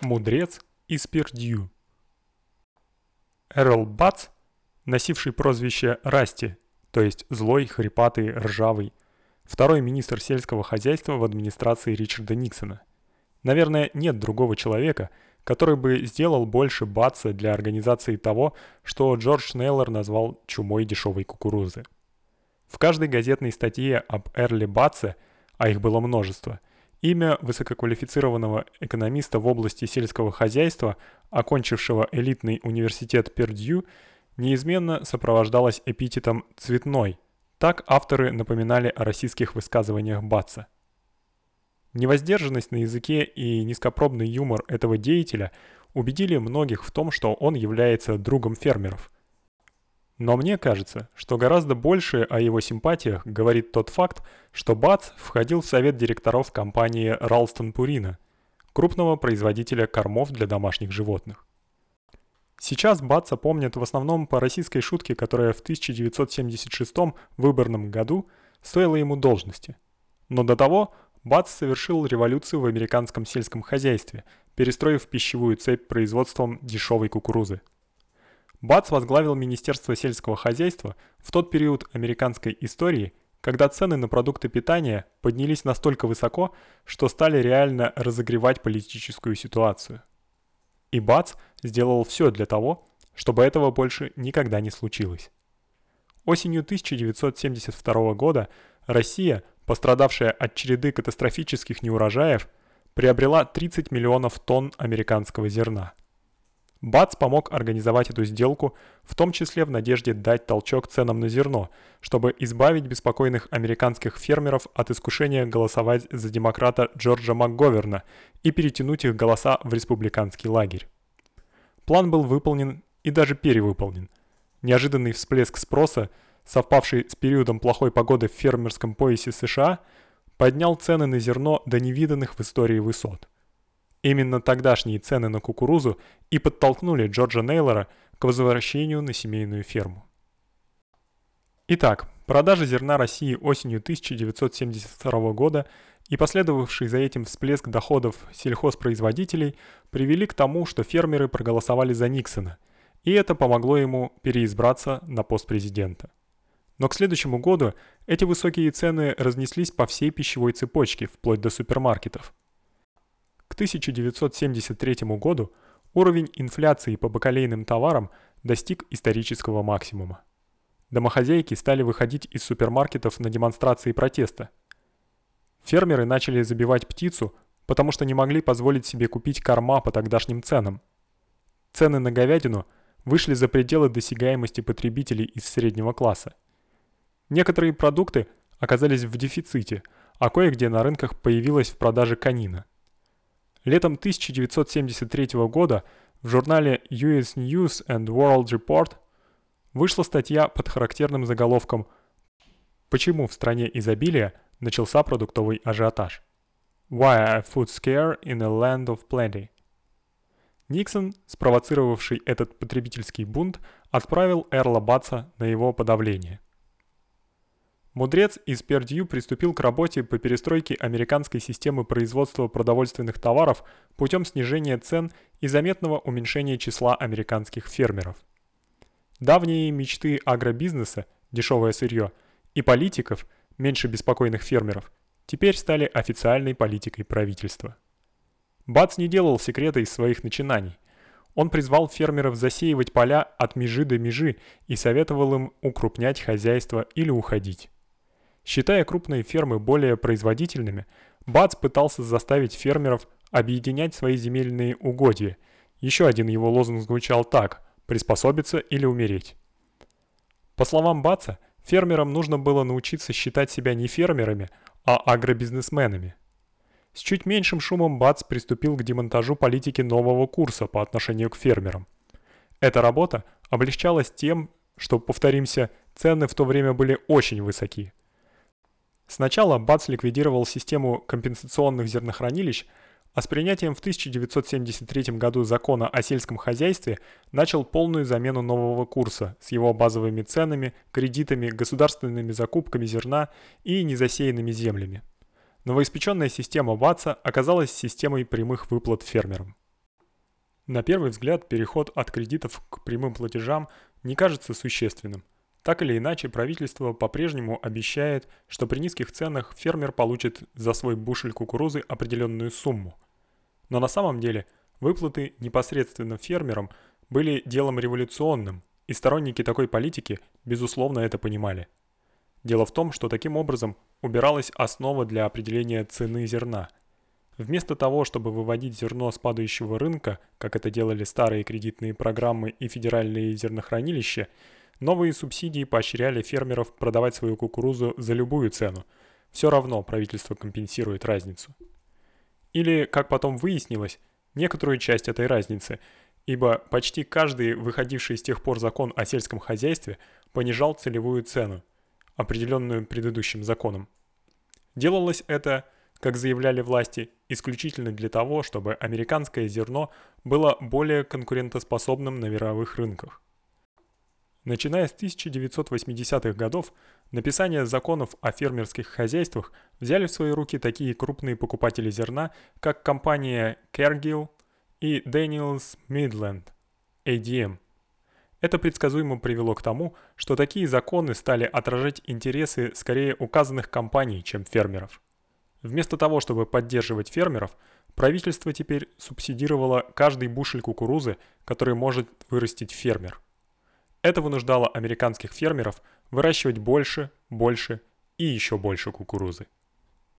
Мудрец из Пердью. Эрл Бац, носивший прозвище Расти, то есть злой, хрипатый, ржавый, второй министр сельского хозяйства в администрации Ричарда Никсона. Наверное, нет другого человека, который бы сделал больше Баца для организации того, что Джордж Нейлор назвал чумой дешевой кукурузы. В каждой газетной статье об Эрли Батце, а их было множество, имя высококвалифицированного экономиста в области сельского хозяйства, окончившего элитный университет Пердью, неизменно сопровождалось эпитетом «цветной». Так авторы напоминали о российских высказываниях Батца. Невоздержанность на языке и низкопробный юмор этого деятеля убедили многих в том, что он является другом фермеров – но мне кажется, что гораздо больше о его симпатиях говорит тот факт, что Бац входил в совет директоров компании Ralston Purina, крупного производителя кормов для домашних животных. Сейчас Баца помнят в основном по российской шутке, которая в 1976 выборном году стоила ему должности. Но до того Бац совершил революцию в американском сельском хозяйстве, перестроив пищевую цепь производством дешевой кукурузы. Бац возглавил Министерство сельского хозяйства в тот период американской истории, когда цены на продукты питания поднялись настолько высоко, что стали реально разогревать политическую ситуацию. И Бац сделал все для того, чтобы этого больше никогда не случилось. Осенью 1972 года Россия, пострадавшая от череды катастрофических неурожаев, приобрела 30 миллионов тонн американского зерна. Бац помог организовать эту сделку, в том числе в надежде дать толчок ценам на зерно, чтобы избавить беспокойных американских фермеров от искушения голосовать за демократа Джорджа МакГоверна и перетянуть их голоса в республиканский лагерь. План был выполнен и даже перевыполнен. Неожиданный всплеск спроса, совпавший с периодом плохой погоды в фермерском поясе США, поднял цены на зерно до невиданных в истории высот. Именно тогдашние цены на кукурузу и подтолкнули Джорджа Нейлора к возвращению на семейную ферму. Итак, продажи зерна России осенью 1972 года и последовавший за этим всплеск доходов сельхозпроизводителей привели к тому, что фермеры проголосовали за Никсона, и это помогло ему переизбраться на пост президента. Но к следующему году эти высокие цены разнеслись по всей пищевой цепочке, вплоть до супермаркетов. К 1973 году уровень инфляции по бакалейным товарам достиг исторического максимума. Домохозяйки стали выходить из супермаркетов на демонстрации протеста. Фермеры начали забивать птицу, потому что не могли позволить себе купить корма по тогдашним ценам. Цены на говядину вышли за пределы досягаемости потребителей из среднего класса. Некоторые продукты оказались в дефиците, а кое-где на рынках появилась в продаже конина. Летом 1973 года в журнале US News and World Report вышла статья под характерным заголовком «Почему в стране изобилия начался продуктовый ажиотаж?» Why a food scare in a land of plenty? Никсон, спровоцировавший этот потребительский бунт, отправил Эрла Батса на его подавление – Мудрец из Пердью приступил к работе по перестройке американской системы производства продовольственных товаров путем снижения цен и заметного уменьшения числа американских фермеров. Давние мечты агробизнеса, дешевое сырье, и политиков, меньше беспокойных фермеров, теперь стали официальной политикой правительства. Бац не делал секрета из своих начинаний. Он призвал фермеров засеивать поля от межи до межи и советовал им укрупнять хозяйство или уходить. Считая крупные фермы более производительными, Бац пытался заставить фермеров объединять свои земельные угодья. Еще один его лозунг звучал так: приспособиться или умереть. По словам Баца, фермерам нужно было научиться считать себя не фермерами, а агробизнесменами. С чуть меньшим шумом Бац приступил к демонтажу политики нового курса по отношению к фермерам. Эта работа облегчалась тем, что, повторимся, цены в то время были очень высоки. Сначала БАЦ ликвидировал систему компенсационных зернохранилищ, а с принятием в 1973 году закона о сельском хозяйстве начал полную замену нового курса с его базовыми ценами, кредитами, государственными закупками зерна и незасеянными землями. Новоиспеченная система БАЦа оказалась системой прямых выплат фермерам. На первый взгляд переход от кредитов к прямым платежам не кажется существенным. Так или иначе, правительство по-прежнему обещает, что при низких ценах фермер получит за свой бушель кукурузы определенную сумму. Но на самом деле выплаты непосредственно фермерам были делом революционным, и сторонники такой политики безусловно это понимали. Дело в том, что таким образом убиралась основа для определения цены зерна. Вместо того, чтобы выводить зерно с падающего рынка, как это делали старые кредитные программы и федеральные зернохранилища, Новые субсидии поощряли фермеров продавать свою кукурузу за любую цену. Все равно правительство компенсирует разницу. Или, как потом выяснилось, некоторую часть этой разницы, ибо почти каждый выходивший с тех пор закон о сельском хозяйстве понижал целевую цену, определенную предыдущим законом. Делалось это, как заявляли власти, исключительно для того, чтобы американское зерно было более конкурентоспособным на мировых рынках. Начиная с 1980-х годов, написание законов о фермерских хозяйствах взяли в свои руки такие крупные покупатели зерна, как компания Cargill и Daniels Midland, ADM. Это предсказуемо привело к тому, что такие законы стали отражать интересы скорее указанных компаний, чем фермеров. Вместо того, чтобы поддерживать фермеров, правительство теперь субсидировало каждый бушель кукурузы, который может вырастить фермер. Это вынуждало американских фермеров выращивать больше, больше и еще больше кукурузы.